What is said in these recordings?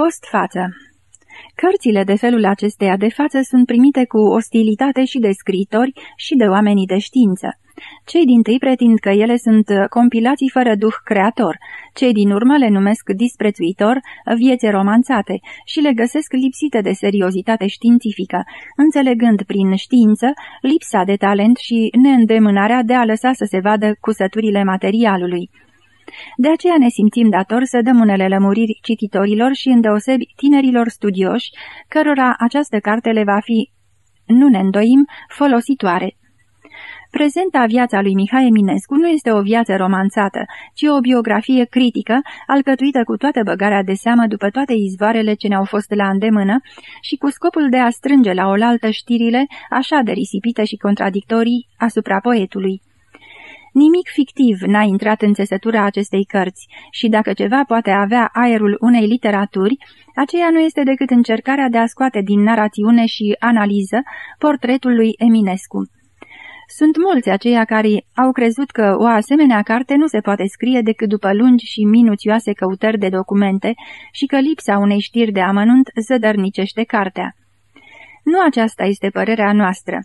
Postfață Cărțile de felul acesteia de față sunt primite cu ostilitate și de scritori și de oamenii de știință. Cei din tâi pretind că ele sunt compilații fără duh creator, cei din urmă le numesc disprețuitor viețe romanțate și le găsesc lipsite de seriozitate științifică, înțelegând prin știință lipsa de talent și neîndemânarea de a lăsa să se vadă cusăturile materialului. De aceea ne simțim dator să dăm unele lămuriri cititorilor și îndeosebi tinerilor studioși, cărora această carte le va fi, nu ne îndoim, folositoare. Prezenta viața lui Mihai Eminescu nu este o viață romanțată, ci o biografie critică, alcătuită cu toată băgarea de seamă după toate izvoarele ce ne-au fost la îndemână și cu scopul de a strânge la oaltă știrile așa de risipite și contradictorii asupra poetului. Nimic fictiv n-a intrat în țesătura acestei cărți și dacă ceva poate avea aerul unei literaturi, aceea nu este decât încercarea de a scoate din narațiune și analiză portretul lui Eminescu. Sunt mulți aceia care au crezut că o asemenea carte nu se poate scrie decât după lungi și minuțioase căutări de documente și că lipsa unei știri de amănunt zădărnicește cartea. Nu aceasta este părerea noastră.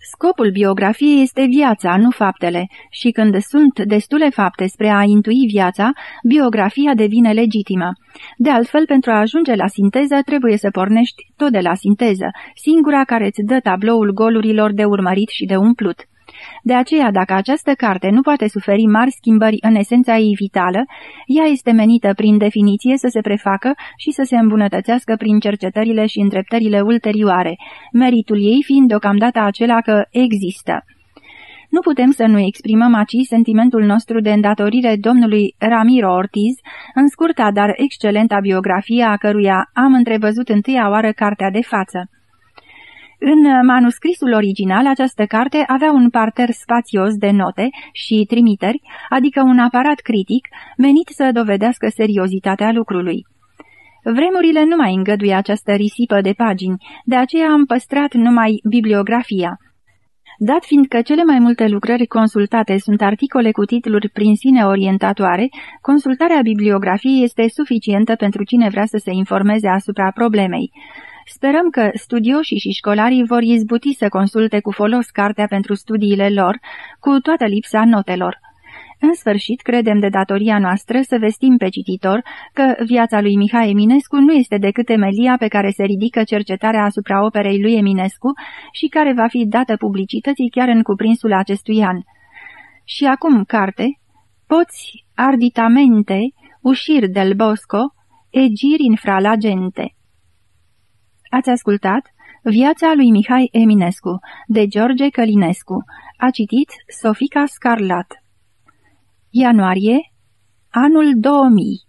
Scopul biografiei este viața, nu faptele, și când sunt destule fapte spre a intui viața, biografia devine legitimă. De altfel, pentru a ajunge la sinteză, trebuie să pornești tot de la sinteză, singura care îți dă tabloul golurilor de urmărit și de umplut. De aceea, dacă această carte nu poate suferi mari schimbări în esența ei vitală, ea este menită prin definiție să se prefacă și să se îmbunătățească prin cercetările și îndreptările ulterioare, meritul ei fiind deocamdată acela că există. Nu putem să nu exprimăm aici sentimentul nostru de îndatorire domnului Ramiro Ortiz, în scurta, dar excelenta biografie a căruia am întrevăzut întâia oară cartea de față. În manuscrisul original, această carte avea un parter spațios de note și trimiteri, adică un aparat critic menit să dovedească seriozitatea lucrului. Vremurile nu mai îngăduie această risipă de pagini, de aceea am păstrat numai bibliografia. Dat fiind că cele mai multe lucrări consultate sunt articole cu titluri prin sine orientatoare, consultarea bibliografiei este suficientă pentru cine vrea să se informeze asupra problemei. Sperăm că studioșii și școlarii vor izbuti să consulte cu folos cartea pentru studiile lor, cu toată lipsa notelor. În sfârșit, credem de datoria noastră să vestim pe cititor că viața lui Mihai Eminescu nu este decât emelia pe care se ridică cercetarea asupra operei lui Eminescu și care va fi dată publicității chiar în cuprinsul acestui an. Și acum carte, poți arditamente ușir del bosco e giri Ați ascultat Viața lui Mihai Eminescu, de George Călinescu. A citit Sofica Scarlat. Ianuarie, anul 2000